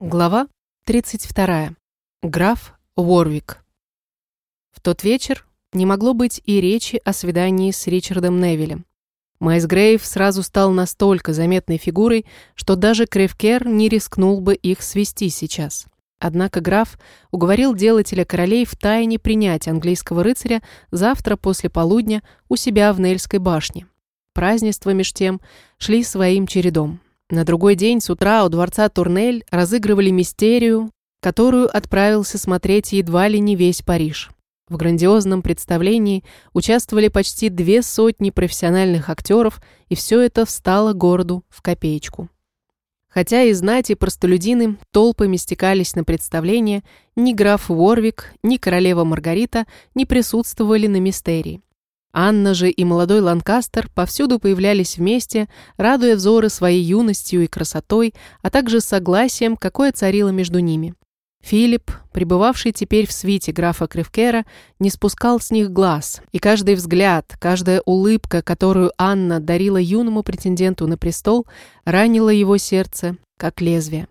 Глава 32. Граф Уорвик. В тот вечер не могло быть и речи о свидании с Ричардом Невилем. Майс Грейв сразу стал настолько заметной фигурой, что даже Кревкер не рискнул бы их свести сейчас. Однако граф уговорил делателя королей в тайне принять английского рыцаря завтра после полудня у себя в Нельской башне. Празднества меж тем шли своим чередом. На другой день с утра у дворца Турнель разыгрывали мистерию, которую отправился смотреть едва ли не весь Париж. В грандиозном представлении участвовали почти две сотни профессиональных актеров, и все это встало городу в копеечку. Хотя и знать, и простолюдины толпами стекались на представление, ни граф Уорвик, ни королева Маргарита не присутствовали на мистерии. Анна же и молодой Ланкастер повсюду появлялись вместе, радуя взоры своей юностью и красотой, а также согласием, какое царило между ними. Филипп, пребывавший теперь в свите графа Кривкера, не спускал с них глаз, и каждый взгляд, каждая улыбка, которую Анна дарила юному претенденту на престол, ранила его сердце, как лезвие.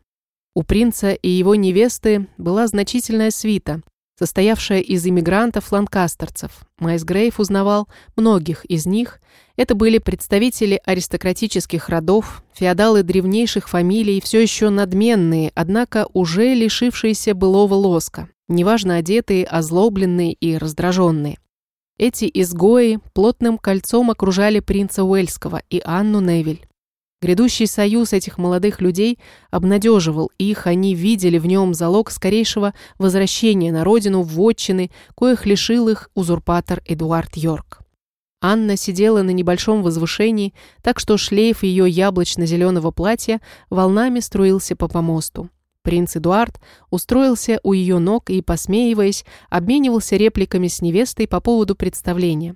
У принца и его невесты была значительная свита, состоявшая из иммигрантов-ланкастерцев. Майс Грейв узнавал многих из них. Это были представители аристократических родов, феодалы древнейших фамилий, все еще надменные, однако уже лишившиеся былого лоска, неважно одетые, озлобленные и раздраженные. Эти изгои плотным кольцом окружали принца Уэльского и Анну Невиль. Грядущий союз этих молодых людей обнадеживал их, они видели в нем залог скорейшего возвращения на родину в вотчины, коих лишил их узурпатор Эдуард Йорк. Анна сидела на небольшом возвышении, так что шлейф ее яблочно-зеленого платья волнами струился по помосту. Принц Эдуард устроился у ее ног и, посмеиваясь, обменивался репликами с невестой по поводу представления.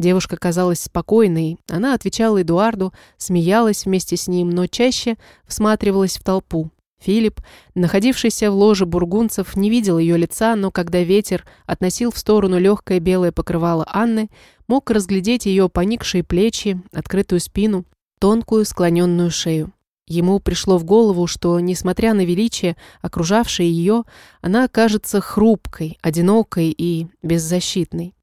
Девушка казалась спокойной, она отвечала Эдуарду, смеялась вместе с ним, но чаще всматривалась в толпу. Филипп, находившийся в ложе бургунцев, не видел ее лица, но когда ветер относил в сторону легкое белое покрывало Анны, мог разглядеть ее поникшие плечи, открытую спину, тонкую склоненную шею. Ему пришло в голову, что, несмотря на величие, окружавшее ее, она кажется хрупкой, одинокой и беззащитной.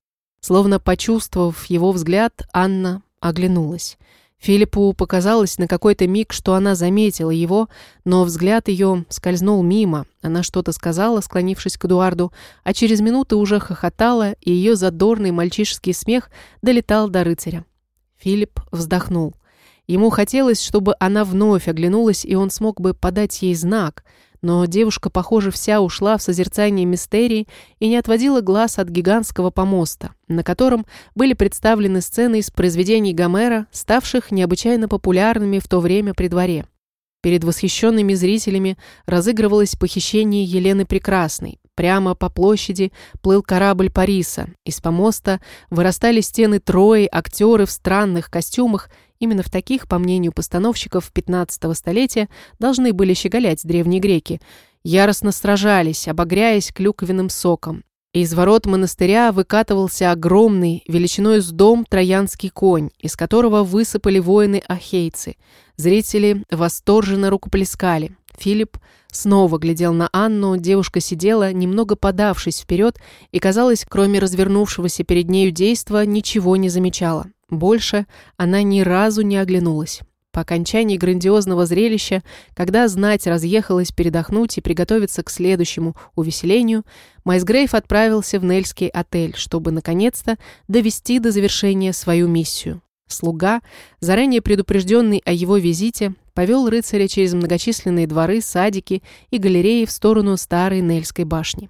Словно почувствовав его взгляд, Анна оглянулась. Филиппу показалось на какой-то миг, что она заметила его, но взгляд ее скользнул мимо. Она что-то сказала, склонившись к Эдуарду, а через минуту уже хохотала, и ее задорный мальчишеский смех долетал до рыцаря. Филипп вздохнул. Ему хотелось, чтобы она вновь оглянулась, и он смог бы подать ей знак — но девушка, похоже, вся ушла в созерцание мистерии и не отводила глаз от гигантского помоста, на котором были представлены сцены из произведений Гомера, ставших необычайно популярными в то время при дворе. Перед восхищенными зрителями разыгрывалось похищение Елены Прекрасной. Прямо по площади плыл корабль Париса. Из помоста вырастали стены Трои, актеры в странных костюмах Именно в таких, по мнению постановщиков 15-го столетия, должны были щеголять древние греки. Яростно сражались, обогряясь клюквенным соком. Из ворот монастыря выкатывался огромный, величиной с дом троянский конь, из которого высыпали воины-ахейцы. Зрители восторженно рукоплескали. Филипп снова глядел на Анну, девушка сидела, немного подавшись вперед, и, казалось, кроме развернувшегося перед нею действа, ничего не замечала. Больше она ни разу не оглянулась. По окончании грандиозного зрелища, когда знать разъехалась передохнуть и приготовиться к следующему увеселению, Майсгрейв отправился в Нельский отель, чтобы, наконец-то, довести до завершения свою миссию. Слуга, заранее предупрежденный о его визите, повел рыцаря через многочисленные дворы, садики и галереи в сторону старой Нельской башни.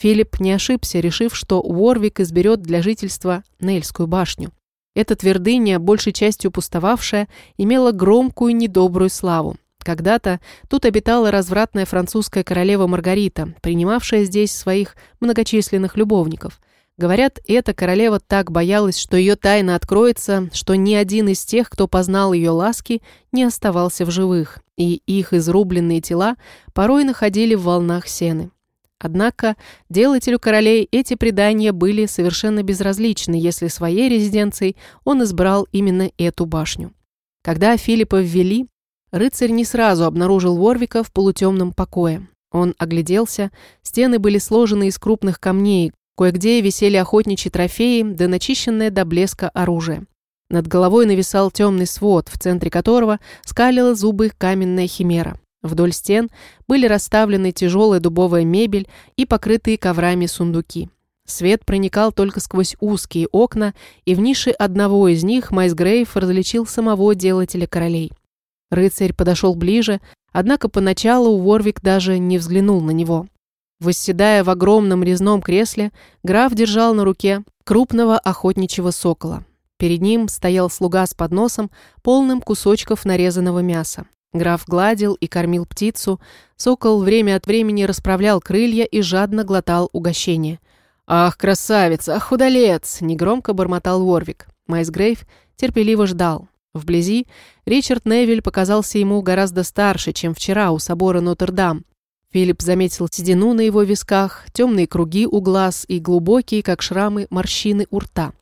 Филипп не ошибся, решив, что Уорвик изберет для жительства Нельскую башню. Эта твердыня, большей частью пустовавшая, имела громкую недобрую славу. Когда-то тут обитала развратная французская королева Маргарита, принимавшая здесь своих многочисленных любовников. Говорят, эта королева так боялась, что ее тайна откроется, что ни один из тех, кто познал ее ласки, не оставался в живых, и их изрубленные тела порой находили в волнах сены. Однако делателю королей эти предания были совершенно безразличны, если своей резиденцией он избрал именно эту башню. Когда Филиппа ввели, Рыцарь не сразу обнаружил Ворвика в полутемном покое. Он огляделся, стены были сложены из крупных камней, кое-где висели охотничьи трофеи, да начищенное до блеска оружие. Над головой нависал темный свод, в центре которого скалила зубы каменная химера. Вдоль стен были расставлены тяжелая дубовая мебель и покрытые коврами сундуки. Свет проникал только сквозь узкие окна, и в нише одного из них Майс Грейв различил самого делателя королей. Рыцарь подошел ближе, однако поначалу Уорвик даже не взглянул на него. Восседая в огромном резном кресле, граф держал на руке крупного охотничьего сокола. Перед ним стоял слуга с подносом, полным кусочков нарезанного мяса. Граф гладил и кормил птицу, сокол время от времени расправлял крылья и жадно глотал угощение. «Ах, красавица! Ах, худолец!» — негромко бормотал Ворвик. Майс Грейв терпеливо ждал. Вблизи Ричард Невиль показался ему гораздо старше, чем вчера у собора Нотр-Дам. Филипп заметил седину на его висках, темные круги у глаз и глубокие, как шрамы, морщины у рта.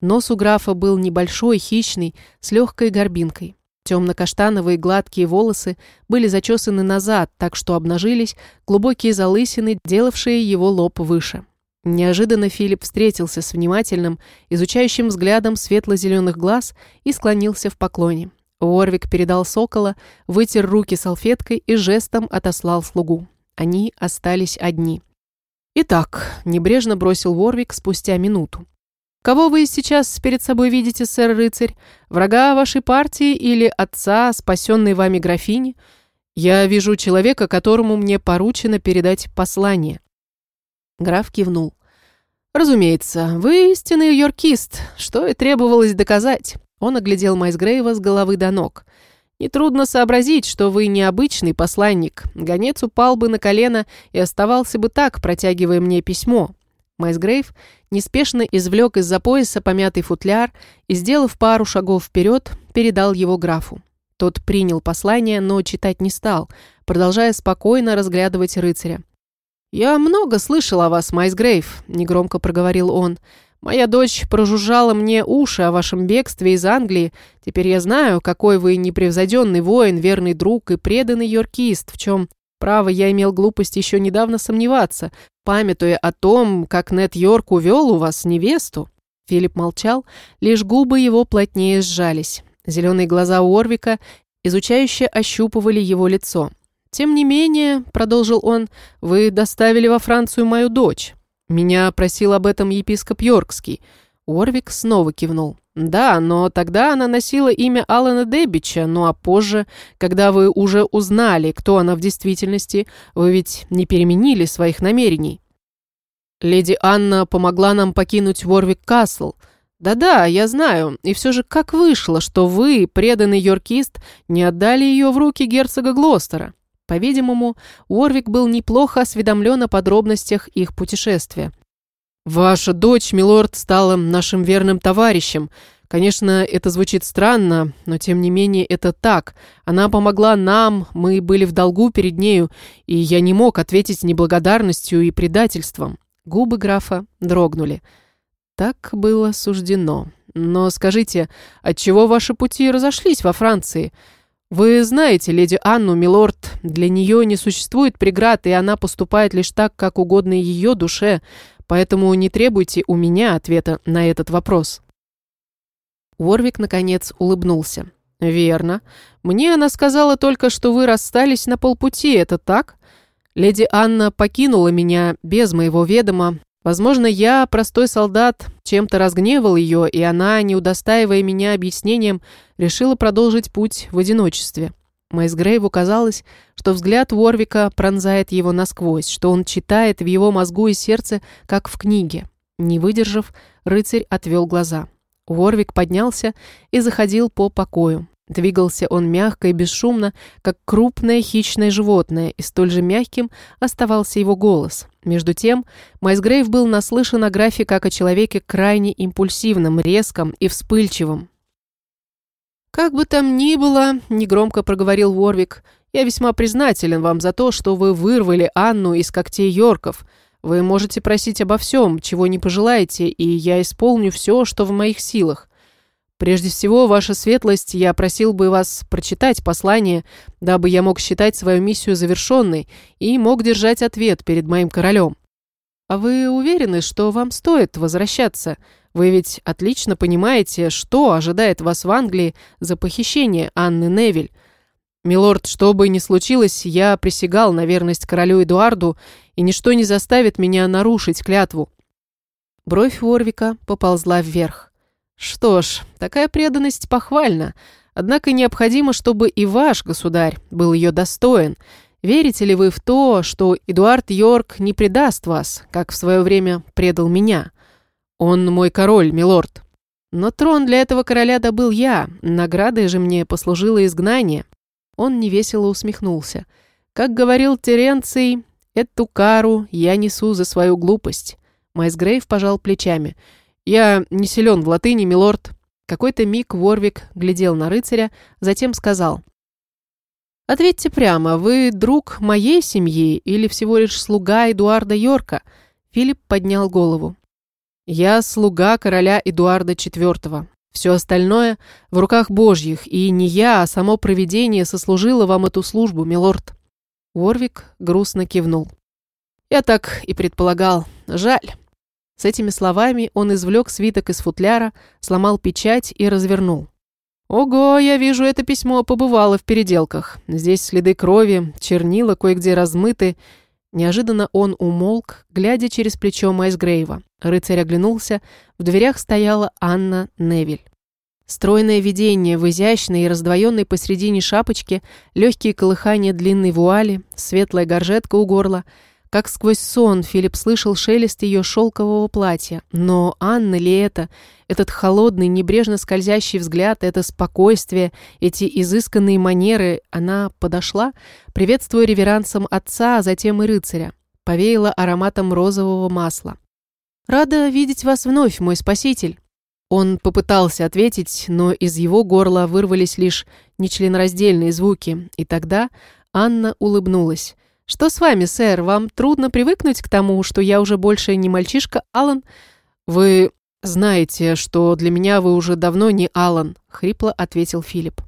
Нос у графа был небольшой, хищный, с легкой горбинкой. Темно-каштановые гладкие волосы были зачесаны назад, так что обнажились глубокие залысины, делавшие его лоб выше. Неожиданно Филипп встретился с внимательным, изучающим взглядом светло-зеленых глаз и склонился в поклоне. Уорвик передал сокола, вытер руки салфеткой и жестом отослал слугу. Они остались одни. «Итак», — небрежно бросил Уорвик спустя минуту. Кого вы сейчас перед собой видите, сэр-рыцарь? Врага вашей партии или отца, спасенной вами графини? Я вижу человека, которому мне поручено передать послание». Граф кивнул. «Разумеется, вы истинный йоркист, что и требовалось доказать». Он оглядел Майсгрейва с головы до ног. «Нетрудно сообразить, что вы необычный посланник. Гонец упал бы на колено и оставался бы так, протягивая мне письмо. Майсгрейв неспешно извлек из-за пояса помятый футляр и, сделав пару шагов вперед, передал его графу. Тот принял послание, но читать не стал, продолжая спокойно разглядывать рыцаря. «Я много слышал о вас, Майсгрейв», — негромко проговорил он. «Моя дочь прожужжала мне уши о вашем бегстве из Англии. Теперь я знаю, какой вы непревзойденный воин, верный друг и преданный йоркист, в чем Право, я имел глупость еще недавно сомневаться, памятуя о том, как Нед Йорк увел у вас невесту. Филипп молчал, лишь губы его плотнее сжались. Зеленые глаза Уорвика изучающе ощупывали его лицо. «Тем не менее», — продолжил он, — «вы доставили во Францию мою дочь. Меня просил об этом епископ Йоркский». Уорвик снова кивнул. «Да, но тогда она носила имя Алана Дебича, ну а позже, когда вы уже узнали, кто она в действительности, вы ведь не переменили своих намерений». «Леди Анна помогла нам покинуть Ворвик Касл. Да-да, я знаю. И все же как вышло, что вы, преданный йоркист, не отдали ее в руки герцога Глостера?» По-видимому, Уорвик был неплохо осведомлен о подробностях их путешествия. «Ваша дочь, милорд, стала нашим верным товарищем. Конечно, это звучит странно, но тем не менее это так. Она помогла нам, мы были в долгу перед нею, и я не мог ответить неблагодарностью и предательством». Губы графа дрогнули. «Так было суждено. Но скажите, отчего ваши пути разошлись во Франции?» «Вы знаете, леди Анну, милорд, для нее не существует преград, и она поступает лишь так, как угодно ее душе поэтому не требуйте у меня ответа на этот вопрос». Уорвик, наконец, улыбнулся. «Верно. Мне она сказала только, что вы расстались на полпути, это так? Леди Анна покинула меня без моего ведома. Возможно, я, простой солдат, чем-то разгневал ее, и она, не удостаивая меня объяснением, решила продолжить путь в одиночестве. Майсгрейву казалось, что взгляд Ворвика пронзает его насквозь, что он читает в его мозгу и сердце, как в книге. Не выдержав, рыцарь отвел глаза. Ворвик поднялся и заходил по покою. Двигался он мягко и бесшумно, как крупное хищное животное, и столь же мягким оставался его голос. Между тем, Майсгрейв был наслышан о графе как о человеке крайне импульсивном, резком и вспыльчивом. «Как бы там ни было», — негромко проговорил Ворвик, «я весьма признателен вам за то, что вы вырвали Анну из когтей Йорков. Вы можете просить обо всем, чего не пожелаете, и я исполню все, что в моих силах. Прежде всего, ваша светлость, я просил бы вас прочитать послание, дабы я мог считать свою миссию завершенной и мог держать ответ перед моим королем. А вы уверены, что вам стоит возвращаться? Вы ведь отлично понимаете, что ожидает вас в Англии за похищение Анны Невиль. Милорд, что бы ни случилось, я присягал на верность королю Эдуарду, и ничто не заставит меня нарушить клятву. Бровь Ворвика поползла вверх. Что ж, такая преданность похвальна, однако необходимо, чтобы и ваш государь был ее достоин. Верите ли вы в то, что Эдуард Йорк не предаст вас, как в свое время предал меня? Он мой король, милорд. Но трон для этого короля добыл я, наградой же мне послужило изгнание. Он невесело усмехнулся. Как говорил Теренций, эту кару я несу за свою глупость. Майс Грейв пожал плечами – «Я не силен в латыни, милорд». Какой-то миг Ворвик глядел на рыцаря, затем сказал. «Ответьте прямо, вы друг моей семьи или всего лишь слуга Эдуарда Йорка?» Филипп поднял голову. «Я слуга короля Эдуарда IV. Все остальное в руках божьих, и не я, а само провидение сослужило вам эту службу, милорд». Ворвик грустно кивнул. «Я так и предполагал. Жаль». С этими словами он извлек свиток из футляра, сломал печать и развернул. «Ого, я вижу, это письмо побывало в переделках. Здесь следы крови, чернила кое-где размыты». Неожиданно он умолк, глядя через плечо Майсгрейва. Рыцарь оглянулся. В дверях стояла Анна Невиль. Стройное видение в изящной и раздвоенной посредине шапочке, легкие колыхания длинной вуали, светлая горжетка у горла — как сквозь сон Филипп слышал шелест ее шелкового платья. Но Анна ли это? Этот холодный, небрежно скользящий взгляд, это спокойствие, эти изысканные манеры. Она подошла, приветствуя реверансом отца, а затем и рыцаря. Повеяла ароматом розового масла. «Рада видеть вас вновь, мой спаситель». Он попытался ответить, но из его горла вырвались лишь нечленораздельные звуки, и тогда Анна улыбнулась. «Что с вами, сэр? Вам трудно привыкнуть к тому, что я уже больше не мальчишка Алан?» «Вы знаете, что для меня вы уже давно не Алан», — хрипло ответил Филипп.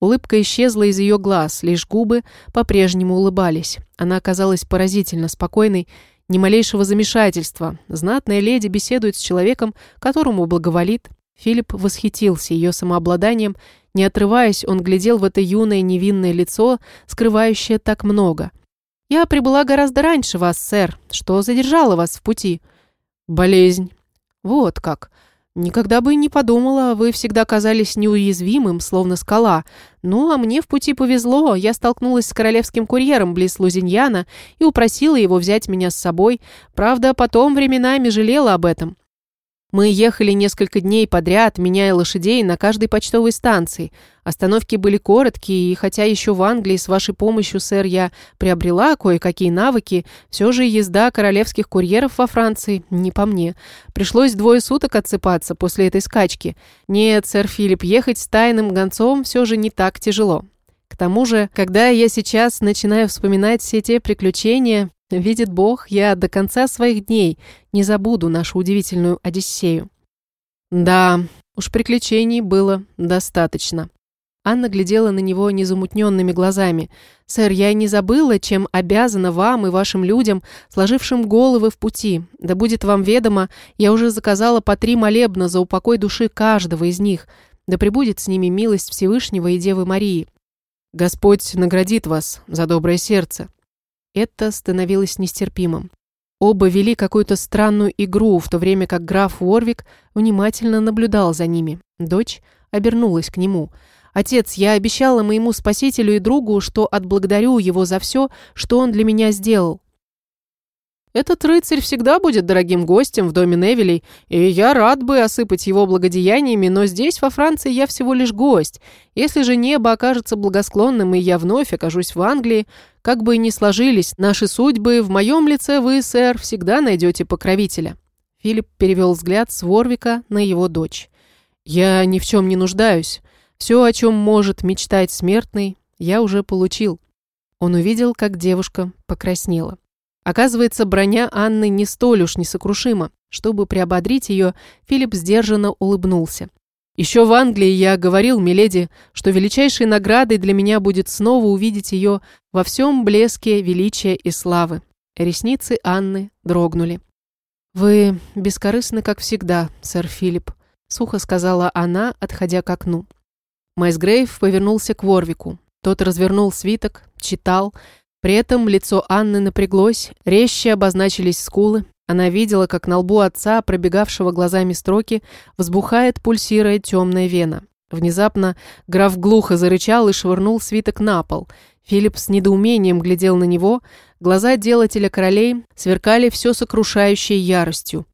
Улыбка исчезла из ее глаз, лишь губы по-прежнему улыбались. Она оказалась поразительно спокойной, ни малейшего замешательства. Знатная леди беседует с человеком, которому благоволит. Филипп восхитился ее самообладанием. Не отрываясь, он глядел в это юное невинное лицо, скрывающее так много — «Я прибыла гораздо раньше вас, сэр. Что задержало вас в пути?» «Болезнь». «Вот как. Никогда бы не подумала, вы всегда казались неуязвимым, словно скала. Ну, а мне в пути повезло. Я столкнулась с королевским курьером близ Лузиньяна и упросила его взять меня с собой. Правда, потом временами жалела об этом. Мы ехали несколько дней подряд, меняя лошадей на каждой почтовой станции. Остановки были короткие, и хотя еще в Англии с вашей помощью, сэр, я приобрела кое-какие навыки, все же езда королевских курьеров во Франции не по мне. Пришлось двое суток отсыпаться после этой скачки. Нет, сэр Филипп, ехать с тайным гонцом все же не так тяжело. К тому же, когда я сейчас начинаю вспоминать все те приключения, Видит Бог, я до конца своих дней не забуду нашу удивительную Одиссею. Да, уж приключений было достаточно. Анна глядела на него незамутненными глазами. «Сэр, я не забыла, чем обязана вам и вашим людям, сложившим головы в пути. Да будет вам ведомо, я уже заказала по три молебна за упокой души каждого из них. Да пребудет с ними милость Всевышнего и Девы Марии. Господь наградит вас за доброе сердце». Это становилось нестерпимым. Оба вели какую-то странную игру, в то время как граф Уорвик внимательно наблюдал за ними. Дочь обернулась к нему. «Отец, я обещала моему спасителю и другу, что отблагодарю его за все, что он для меня сделал. Этот рыцарь всегда будет дорогим гостем в доме Невилей, и я рад бы осыпать его благодеяниями, но здесь, во Франции, я всего лишь гость. Если же небо окажется благосклонным, и я вновь окажусь в Англии, как бы ни сложились наши судьбы, в моем лице вы, сэр, всегда найдете покровителя». Филипп перевел взгляд с Ворвика на его дочь. «Я ни в чем не нуждаюсь. Все, о чем может мечтать смертный, я уже получил». Он увидел, как девушка покраснела. Оказывается, броня Анны не столь уж несокрушима. Чтобы приободрить ее, Филипп сдержанно улыбнулся. Еще в Англии я говорил Миледи, что величайшей наградой для меня будет снова увидеть ее во всем блеске величия и славы. Ресницы Анны дрогнули. «Вы бескорыстны, как всегда, сэр Филипп», — сухо сказала она, отходя к окну. Майс Грейв повернулся к Ворвику. Тот развернул свиток, читал. При этом лицо Анны напряглось, резче обозначились скулы. Она видела, как на лбу отца, пробегавшего глазами строки, взбухает, пульсируя темная вена. Внезапно граф глухо зарычал и швырнул свиток на пол. Филипп с недоумением глядел на него. Глаза делателя королей сверкали все сокрушающей яростью.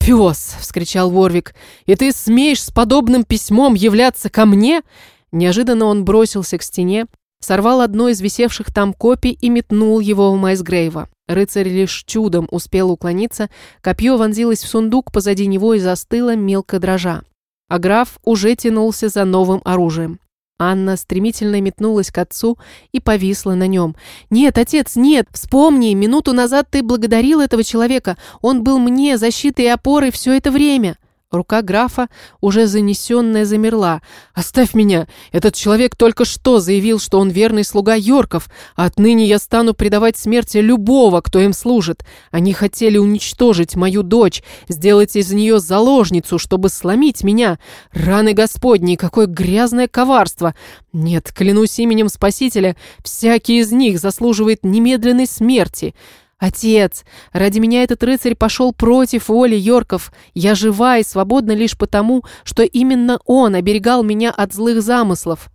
«Пес!» — вскричал Ворвик. «И ты смеешь с подобным письмом являться ко мне?» Неожиданно он бросился к стене, сорвал одно из висевших там копий и метнул его в Майсгрейва. Рыцарь лишь чудом успел уклониться, копье вонзилось в сундук позади него и застыло, мелко дрожа. А граф уже тянулся за новым оружием. Анна стремительно метнулась к отцу и повисла на нем. «Нет, отец, нет! Вспомни, минуту назад ты благодарил этого человека. Он был мне защитой и опорой все это время!» Рука графа, уже занесенная, замерла. «Оставь меня! Этот человек только что заявил, что он верный слуга Йорков, а отныне я стану предавать смерти любого, кто им служит. Они хотели уничтожить мою дочь, сделать из нее заложницу, чтобы сломить меня. Раны Господни, какое грязное коварство! Нет, клянусь именем Спасителя, всякий из них заслуживает немедленной смерти». «Отец, ради меня этот рыцарь пошел против воли Йорков. Я жива и свободна лишь потому, что именно он оберегал меня от злых замыслов».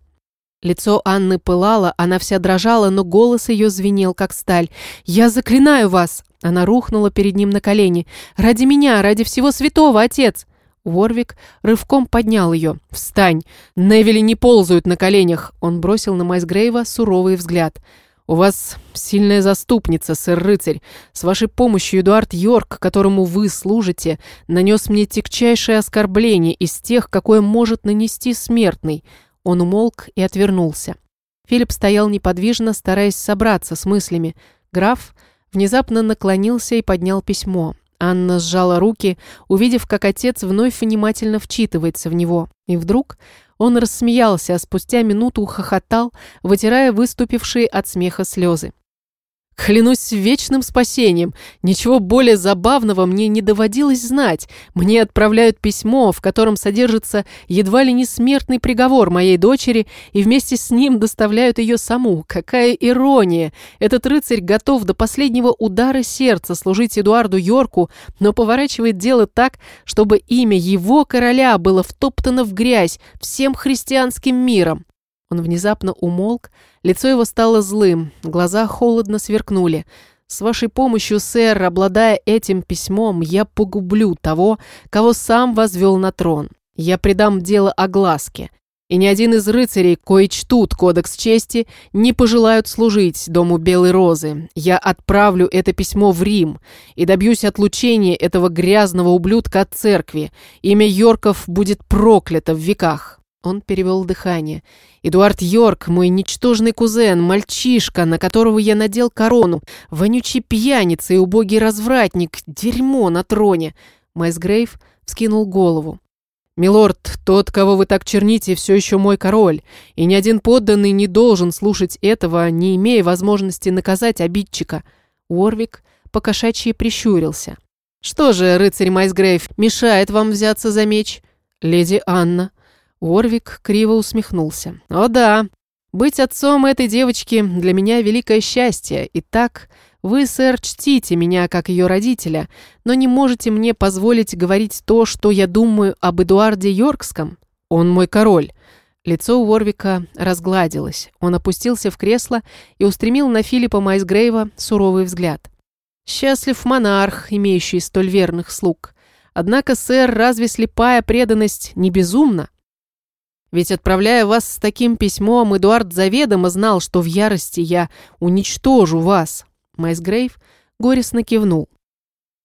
Лицо Анны пылало, она вся дрожала, но голос ее звенел, как сталь. «Я заклинаю вас!» Она рухнула перед ним на колени. «Ради меня, ради всего святого, отец!» Ворвик рывком поднял ее. «Встань! Невили не ползают на коленях!» Он бросил на Майсгрейва суровый взгляд. «У вас сильная заступница, сэр-рыцарь. С вашей помощью Эдуард Йорк, которому вы служите, нанес мне тягчайшее оскорбление из тех, какое может нанести смертный». Он умолк и отвернулся. Филипп стоял неподвижно, стараясь собраться с мыслями. Граф внезапно наклонился и поднял письмо. Анна сжала руки, увидев, как отец вновь внимательно вчитывается в него. И вдруг он рассмеялся, а спустя минуту хохотал, вытирая выступившие от смеха слезы. Клянусь вечным спасением. Ничего более забавного мне не доводилось знать. Мне отправляют письмо, в котором содержится едва ли не смертный приговор моей дочери, и вместе с ним доставляют ее саму. Какая ирония! Этот рыцарь готов до последнего удара сердца служить Эдуарду Йорку, но поворачивает дело так, чтобы имя его короля было втоптано в грязь всем христианским миром. Он внезапно умолк, лицо его стало злым, глаза холодно сверкнули. «С вашей помощью, сэр, обладая этим письмом, я погублю того, кого сам возвел на трон. Я предам дело огласке. И ни один из рыцарей, кои чтут кодекс чести, не пожелают служить дому Белой Розы. Я отправлю это письмо в Рим и добьюсь отлучения этого грязного ублюдка от церкви. Имя Йорков будет проклято в веках». Он перевел дыхание. Эдуард Йорк, мой ничтожный кузен, мальчишка, на которого я надел корону, вонючий пьяница и убогий развратник, дерьмо на троне. Майс Грейв вскинул голову. «Милорд, тот, кого вы так черните, все еще мой король, и ни один подданный не должен слушать этого, не имея возможности наказать обидчика». Уорвик покошачьи прищурился. «Что же, рыцарь Майсгрейв, мешает вам взяться за меч?» «Леди Анна», Орвик криво усмехнулся. «О да, быть отцом этой девочки для меня великое счастье. Итак, вы, сэр, чтите меня как ее родителя, но не можете мне позволить говорить то, что я думаю об Эдуарде Йоркском. Он мой король». Лицо Уорвика разгладилось. Он опустился в кресло и устремил на Филиппа Майсгрейва суровый взгляд. «Счастлив монарх, имеющий столь верных слуг. Однако, сэр, разве слепая преданность не безумна?» Ведь, отправляя вас с таким письмом, Эдуард заведомо знал, что в ярости я уничтожу вас». Майс Грейв горестно кивнул.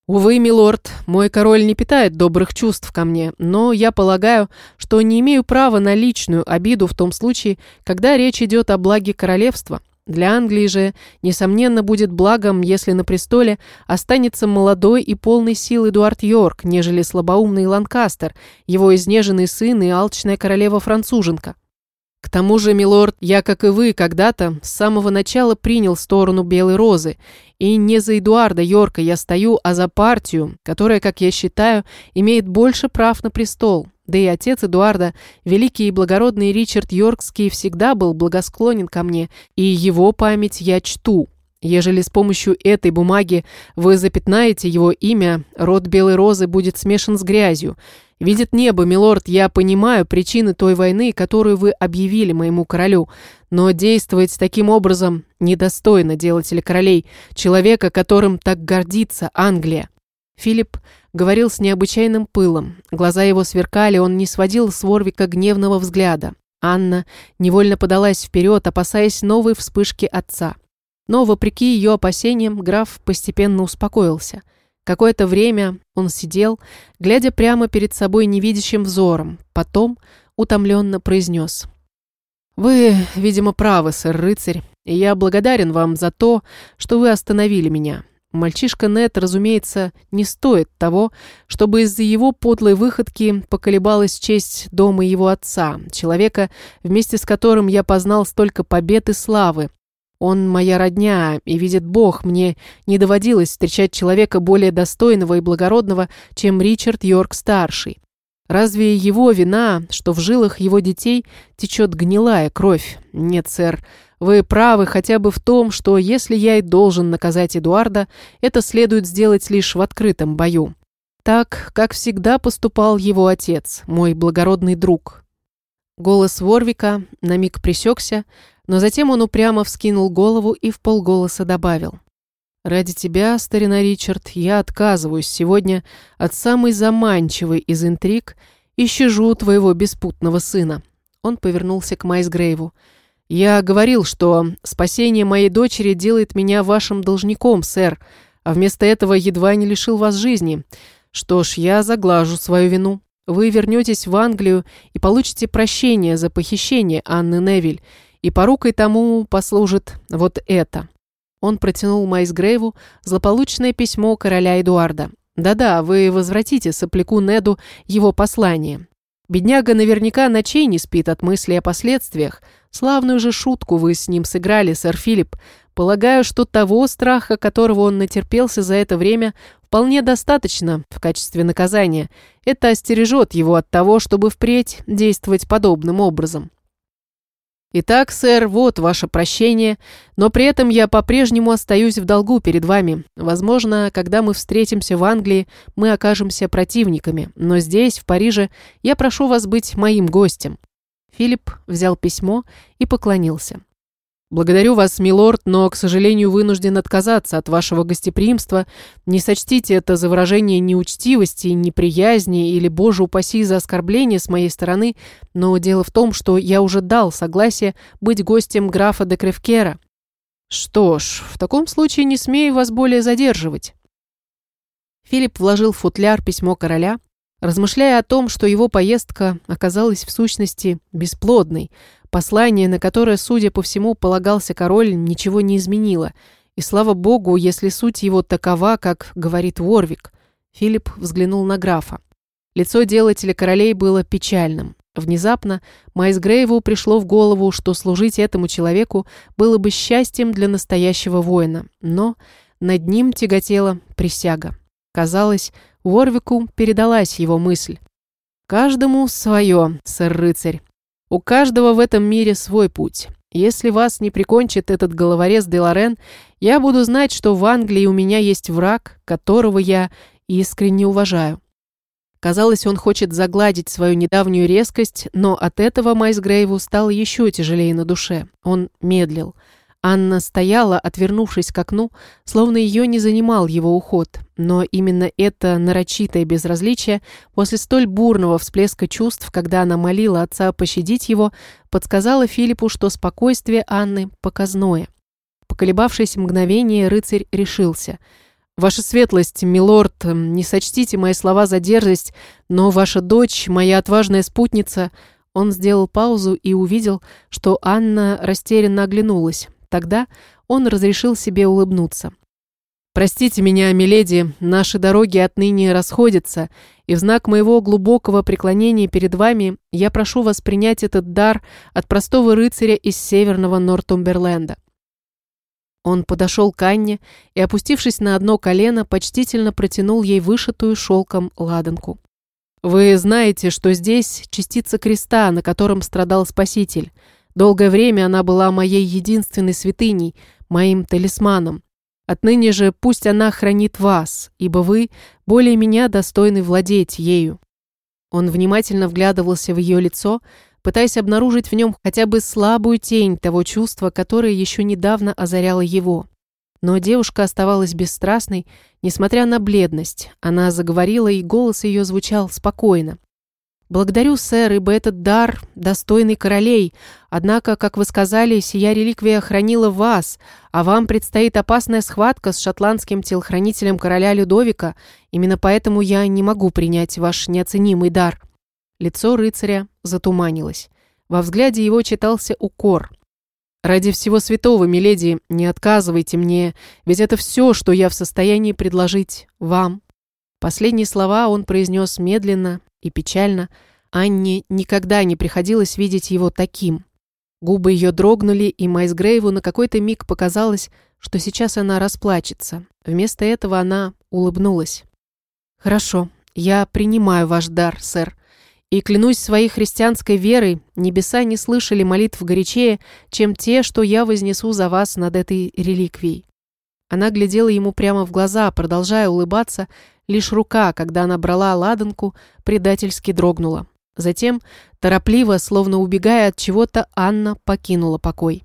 «Увы, милорд, мой король не питает добрых чувств ко мне, но я полагаю, что не имею права на личную обиду в том случае, когда речь идет о благе королевства. Для Англии же, несомненно, будет благом, если на престоле останется молодой и полный сил Эдуард Йорк, нежели слабоумный Ланкастер, его изнеженный сын и алчная королева-француженка. К тому же, милорд, я, как и вы, когда-то с самого начала принял сторону Белой Розы, и не за Эдуарда Йорка я стою, а за партию, которая, как я считаю, имеет больше прав на престол. Да и отец Эдуарда, великий и благородный Ричард Йоркский, всегда был благосклонен ко мне, и его память я чту. Ежели с помощью этой бумаги вы запятнаете его имя, род Белой Розы будет смешан с грязью. Видит небо, милорд, я понимаю причины той войны, которую вы объявили моему королю, но действовать таким образом недостойно делателя королей, человека, которым так гордится Англия. Филипп говорил с необычайным пылом. Глаза его сверкали, он не сводил с Ворвика гневного взгляда. Анна невольно подалась вперед, опасаясь новой вспышки отца. Но, вопреки ее опасениям, граф постепенно успокоился. Какое-то время он сидел, глядя прямо перед собой невидящим взором, потом утомленно произнес. «Вы, видимо, правы, сэр-рыцарь, и я благодарен вам за то, что вы остановили меня. Мальчишка Нет, разумеется, не стоит того, чтобы из-за его подлой выходки поколебалась честь дома его отца, человека, вместе с которым я познал столько побед и славы. Он моя родня, и, видит Бог, мне не доводилось встречать человека более достойного и благородного, чем Ричард Йорк-старший. Разве его вина, что в жилах его детей течет гнилая кровь? Нет, сэр, вы правы хотя бы в том, что если я и должен наказать Эдуарда, это следует сделать лишь в открытом бою. Так, как всегда поступал его отец, мой благородный друг. Голос Ворвика на миг пресекся, но затем он упрямо вскинул голову и в полголоса добавил. «Ради тебя, старина Ричард, я отказываюсь сегодня от самой заманчивой из интриг и щажу твоего беспутного сына». Он повернулся к Майсгрейву. «Я говорил, что спасение моей дочери делает меня вашим должником, сэр, а вместо этого едва не лишил вас жизни. Что ж, я заглажу свою вину. Вы вернетесь в Англию и получите прощение за похищение Анны Невиль, и порукой тому послужит вот это». Он протянул Майсгрейву злополучное письмо короля Эдуарда. «Да-да, вы возвратите сопляку Неду его послание. Бедняга наверняка ночей не спит от мысли о последствиях. Славную же шутку вы с ним сыграли, сэр Филипп. Полагаю, что того страха, которого он натерпелся за это время, вполне достаточно в качестве наказания. Это остережет его от того, чтобы впредь действовать подобным образом. Итак, сэр, вот ваше прощение, но при этом я по-прежнему остаюсь в долгу перед вами. Возможно, когда мы встретимся в Англии, мы окажемся противниками, но здесь, в Париже, я прошу вас быть моим гостем». Филипп взял письмо и поклонился. «Благодарю вас, милорд, но, к сожалению, вынужден отказаться от вашего гостеприимства. Не сочтите это за выражение неучтивости, неприязни или, боже упаси, за оскорбление с моей стороны, но дело в том, что я уже дал согласие быть гостем графа де Кревкера. Что ж, в таком случае не смею вас более задерживать». Филипп вложил в футляр письмо короля, размышляя о том, что его поездка оказалась в сущности бесплодной, Послание, на которое, судя по всему, полагался король, ничего не изменило. И слава богу, если суть его такова, как говорит Ворвик. Филипп взглянул на графа. Лицо делателя королей было печальным. Внезапно Майсгрейву пришло в голову, что служить этому человеку было бы счастьем для настоящего воина, но над ним тяготела присяга. Казалось, Ворвику передалась его мысль. «Каждому свое, сэр-рыцарь», у каждого в этом мире свой путь. Если вас не прикончит этот головорез Деларен, я буду знать, что в Англии у меня есть враг, которого я искренне уважаю. Казалось, он хочет загладить свою недавнюю резкость, но от этого Майсгрейву стало еще тяжелее на душе. Он медлил. Анна стояла, отвернувшись к окну, словно ее не занимал его уход. Но именно это нарочитое безразличие после столь бурного всплеска чувств, когда она молила отца пощадить его, подсказало Филиппу, что спокойствие Анны показное. Поколебавшись мгновение, рыцарь решился. «Ваша светлость, милорд, не сочтите мои слова за дерзость, но ваша дочь, моя отважная спутница...» Он сделал паузу и увидел, что Анна растерянно оглянулась. Тогда он разрешил себе улыбнуться. «Простите меня, миледи, наши дороги отныне расходятся, и в знак моего глубокого преклонения перед вами я прошу вас принять этот дар от простого рыцаря из северного Нортумберленда». Он подошел к Анне и, опустившись на одно колено, почтительно протянул ей вышитую шелком ладанку. «Вы знаете, что здесь частица креста, на котором страдал Спаситель. Долгое время она была моей единственной святыней, моим талисманом. Отныне же пусть она хранит вас, ибо вы более меня достойны владеть ею». Он внимательно вглядывался в ее лицо, пытаясь обнаружить в нем хотя бы слабую тень того чувства, которое еще недавно озаряло его. Но девушка оставалась бесстрастной, несмотря на бледность. Она заговорила, и голос ее звучал спокойно. «Благодарю, сэр, ибо этот дар достойный королей. Однако, как вы сказали, сия реликвия хранила вас, а вам предстоит опасная схватка с шотландским телохранителем короля Людовика. Именно поэтому я не могу принять ваш неоценимый дар». Лицо рыцаря затуманилось. Во взгляде его читался укор. «Ради всего святого, миледи, не отказывайте мне, ведь это все, что я в состоянии предложить вам». Последние слова он произнес медленно, и печально. Анне никогда не приходилось видеть его таким. Губы ее дрогнули, и Майс Грейву на какой-то миг показалось, что сейчас она расплачется. Вместо этого она улыбнулась. «Хорошо, я принимаю ваш дар, сэр. И клянусь своей христианской верой, небеса не слышали молитв горячее, чем те, что я вознесу за вас над этой реликвией». Она глядела ему прямо в глаза, продолжая улыбаться, Лишь рука, когда она брала ладанку, предательски дрогнула. Затем, торопливо, словно убегая от чего-то, Анна покинула покой.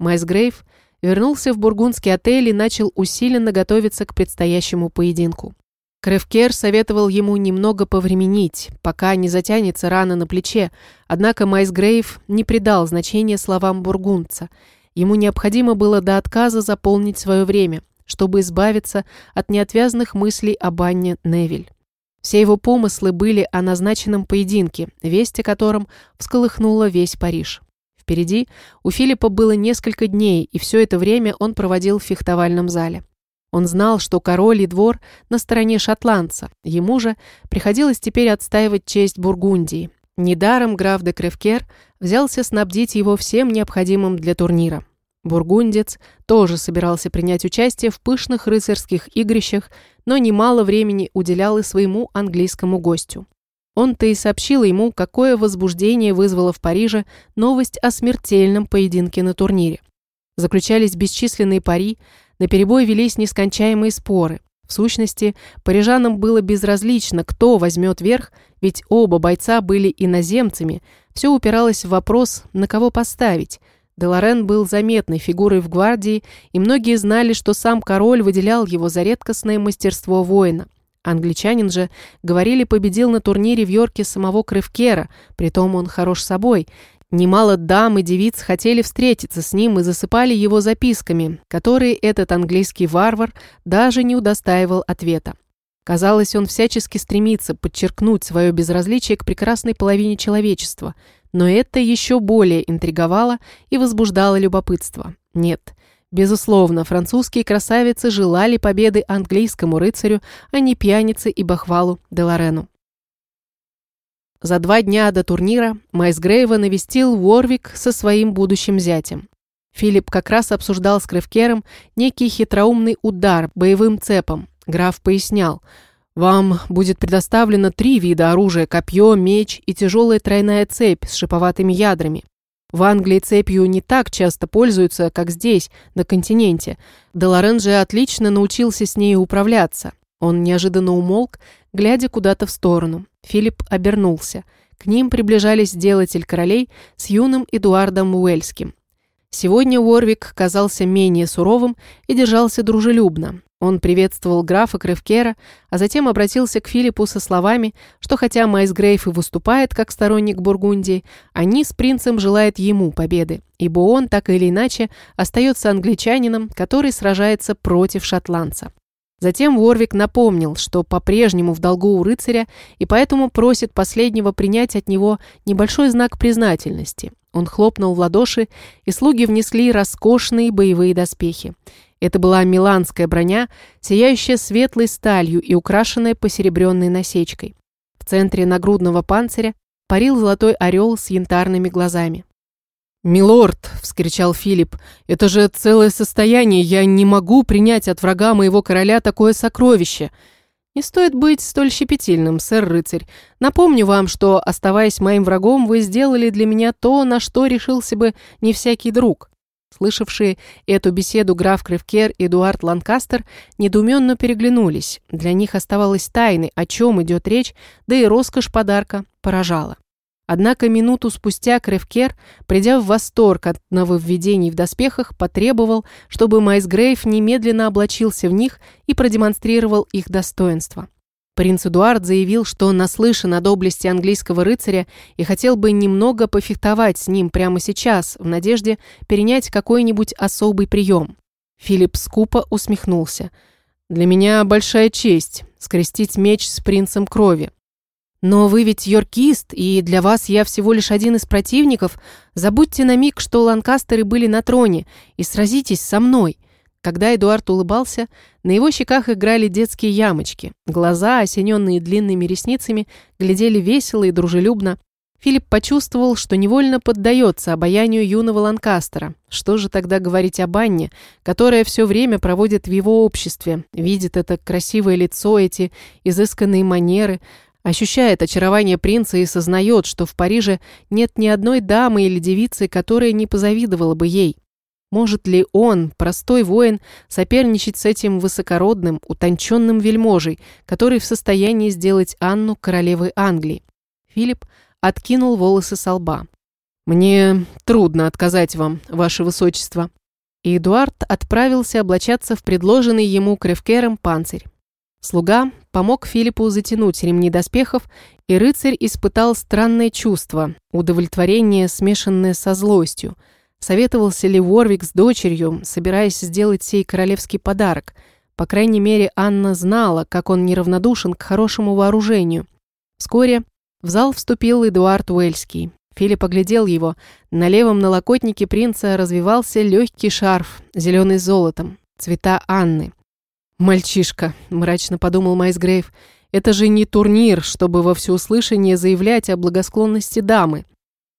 Майс Грейв вернулся в бургундский отель и начал усиленно готовиться к предстоящему поединку. Кревкер советовал ему немного повременить, пока не затянется рана на плече, однако Майс Грейв не придал значения словам бургундца. Ему необходимо было до отказа заполнить свое время – чтобы избавиться от неотвязных мыслей об Анне Невиль. Все его помыслы были о назначенном поединке, весть о котором всколыхнула весь Париж. Впереди у Филиппа было несколько дней, и все это время он проводил в фехтовальном зале. Он знал, что король и двор на стороне шотландца, ему же приходилось теперь отстаивать честь Бургундии. Недаром граф де Кревкер взялся снабдить его всем необходимым для турнира. Бургундец тоже собирался принять участие в пышных рыцарских игрищах, но немало времени уделял и своему английскому гостю. Он-то и сообщил ему, какое возбуждение вызвало в Париже новость о смертельном поединке на турнире. Заключались бесчисленные пари, наперебой велись нескончаемые споры. В сущности, парижанам было безразлично, кто возьмет верх, ведь оба бойца были иноземцами, все упиралось в вопрос, на кого поставить – Делорен был заметной фигурой в гвардии, и многие знали, что сам король выделял его за редкостное мастерство воина. Англичанин же, говорили, победил на турнире в Йорке самого Крывкера, притом он хорош собой. Немало дам и девиц хотели встретиться с ним и засыпали его записками, которые этот английский варвар даже не удостаивал ответа. Казалось, он всячески стремится подчеркнуть свое безразличие к прекрасной половине человечества – но это еще более интриговало и возбуждало любопытство. Нет, безусловно, французские красавицы желали победы английскому рыцарю, а не пьянице и бахвалу Деларену. За два дня до турнира Майс Грейва навестил Уорвик со своим будущим зятем. Филипп как раз обсуждал с Кревкером некий хитроумный удар боевым цепом. Граф пояснял – вам будет предоставлено три вида оружия – копье, меч и тяжелая тройная цепь с шиповатыми ядрами. В Англии цепью не так часто пользуются, как здесь, на континенте. Делорен же отлично научился с ней управляться. Он неожиданно умолк, глядя куда-то в сторону. Филипп обернулся. К ним приближались делатель королей с юным Эдуардом Уэльским. Сегодня Уорвик казался менее суровым и держался дружелюбно. Он приветствовал графа Кревкера, а затем обратился к Филиппу со словами, что хотя Майс Грейф и выступает как сторонник Бургундии, они с принцем желают ему победы, ибо он, так или иначе, остается англичанином, который сражается против шотландца. Затем Ворвик напомнил, что по-прежнему в долгу у рыцаря и поэтому просит последнего принять от него небольшой знак признательности. Он хлопнул в ладоши, и слуги внесли роскошные боевые доспехи. Это была миланская броня, сияющая светлой сталью и украшенная посеребренной насечкой. В центре нагрудного панциря парил золотой орел с янтарными глазами. «Милорд!» — вскричал Филипп. «Это же целое состояние! Я не могу принять от врага моего короля такое сокровище!» «Не стоит быть столь щепетильным, сэр-рыцарь. Напомню вам, что, оставаясь моим врагом, вы сделали для меня то, на что решился бы не всякий друг». Слышавшие эту беседу граф Кривкер и Эдуард Ланкастер недоуменно переглянулись. Для них оставалось тайной, о чем идет речь, да и роскошь подарка поражала. Однако минуту спустя Кревкер, придя в восторг от нововведений в доспехах, потребовал, чтобы Майсгрейв немедленно облачился в них и продемонстрировал их достоинство. Принц Эдуард заявил, что наслышан о доблести английского рыцаря и хотел бы немного пофехтовать с ним прямо сейчас, в надежде перенять какой-нибудь особый прием. Филипп скупо усмехнулся. «Для меня большая честь скрестить меч с принцем крови. Но вы ведь йоркист, и для вас я всего лишь один из противников. Забудьте на миг, что ланкастеры были на троне, и сразитесь со мной». Когда Эдуард улыбался, на его щеках играли детские ямочки. Глаза, осененные длинными ресницами, глядели весело и дружелюбно. Филипп почувствовал, что невольно поддается обаянию юного Ланкастера. Что же тогда говорить об Анне, которая все время проводит в его обществе, видит это красивое лицо, эти изысканные манеры, Ощущает очарование принца и сознает, что в Париже нет ни одной дамы или девицы, которая не позавидовала бы ей. Может ли он, простой воин, соперничать с этим высокородным, утонченным вельможей, который в состоянии сделать Анну королевой Англии? Филипп откинул волосы со лба. «Мне трудно отказать вам, ваше высочество». И Эдуард отправился облачаться в предложенный ему Кревкером панцирь. Слуга помог Филиппу затянуть ремни доспехов, и рыцарь испытал странное чувство, удовлетворение, смешанное со злостью. Советовался ли Ворвик с дочерью, собираясь сделать сей королевский подарок? По крайней мере, Анна знала, как он неравнодушен к хорошему вооружению. Вскоре в зал вступил Эдуард Уэльский. Филипп оглядел его. На левом налокотнике принца развивался легкий шарф, зеленый золотом, цвета Анны. «Мальчишка», — мрачно подумал Майсгрейв, «это же не турнир, чтобы во всеуслышание заявлять о благосклонности дамы».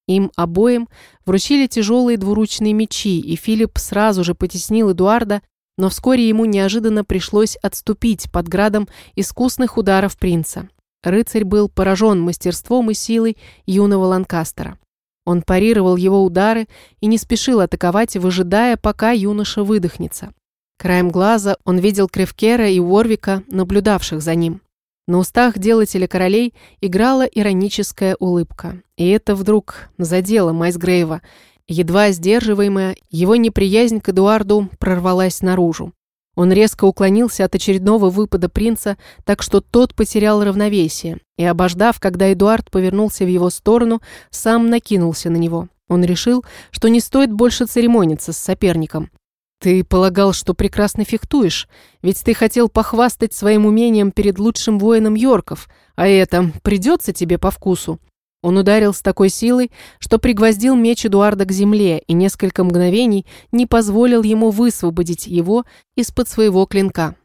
Им обоим вручили тяжелые двуручные мечи, и Филипп сразу же потеснил Эдуарда, но вскоре ему неожиданно пришлось отступить под градом искусных ударов принца. Рыцарь был поражен мастерством и силой юного Ланкастера. Он парировал его удары и не спешил атаковать, выжидая, пока юноша выдохнется. Краем глаза он видел Кривкера и Уорвика, наблюдавших за ним. На устах делателя королей играла ироническая улыбка. И это вдруг задело Майсгрейва. Едва сдерживаемая, его неприязнь к Эдуарду прорвалась наружу. Он резко уклонился от очередного выпада принца, так что тот потерял равновесие, и, обождав, когда Эдуард повернулся в его сторону, сам накинулся на него. Он решил, что не стоит больше церемониться с соперником. «Ты полагал, что прекрасно фехтуешь, ведь ты хотел похвастать своим умением перед лучшим воином Йорков, а это придется тебе по вкусу». Он ударил с такой силой, что пригвоздил меч Эдуарда к земле и несколько мгновений не позволил ему высвободить его из-под своего клинка.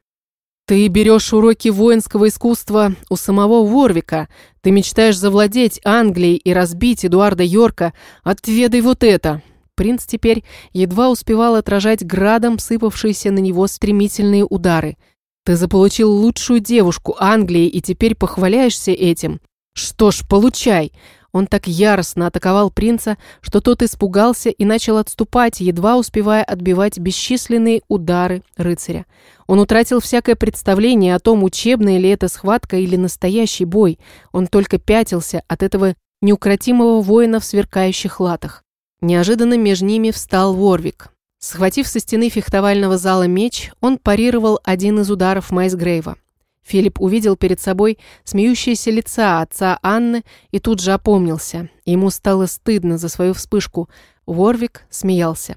«Ты берешь уроки воинского искусства у самого Ворвика. Ты мечтаешь завладеть Англией и разбить Эдуарда Йорка. Отведай вот это!» Принц теперь едва успевал отражать градом сыпавшиеся на него стремительные удары. «Ты заполучил лучшую девушку Англии и теперь похваляешься этим? Что ж, получай!» Он так яростно атаковал принца, что тот испугался и начал отступать, едва успевая отбивать бесчисленные удары рыцаря. Он утратил всякое представление о том, учебная ли это схватка или настоящий бой. Он только пятился от этого неукротимого воина в сверкающих латах. Неожиданно между ними встал Ворвик. Схватив со стены фехтовального зала меч, он парировал один из ударов Майсгрейва. Филипп увидел перед собой смеющееся лица отца Анны и тут же опомнился. Ему стало стыдно за свою вспышку. Ворвик смеялся.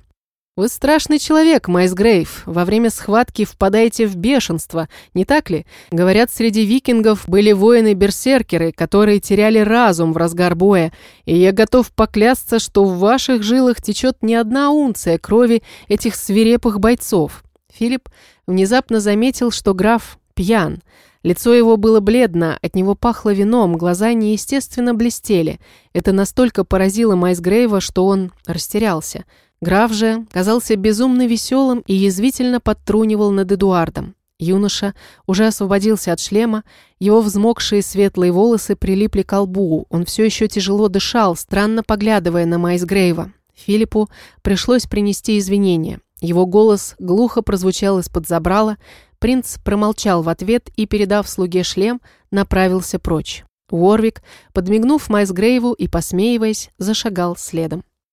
«Вы страшный человек, Майс Грейв. Во время схватки впадаете в бешенство, не так ли? Говорят, среди викингов были воины-берсеркеры, которые теряли разум в разгар боя, и я готов поклясться, что в ваших жилах течет не одна унция крови этих свирепых бойцов». Филипп внезапно заметил, что граф пьян. Лицо его было бледно, от него пахло вином, глаза неестественно блестели. Это настолько поразило Майс Грейва, что он растерялся. Граф же казался безумно веселым и язвительно подтрунивал над Эдуардом. Юноша уже освободился от шлема, его взмокшие светлые волосы прилипли к лбу, он все еще тяжело дышал, странно поглядывая на Майсгрейва. Филиппу пришлось принести извинения. Его голос глухо прозвучал из-под забрала, принц промолчал в ответ и, передав слуге шлем, направился прочь. Уорвик, подмигнув Майсгрейву и посмеиваясь, зашагал следом.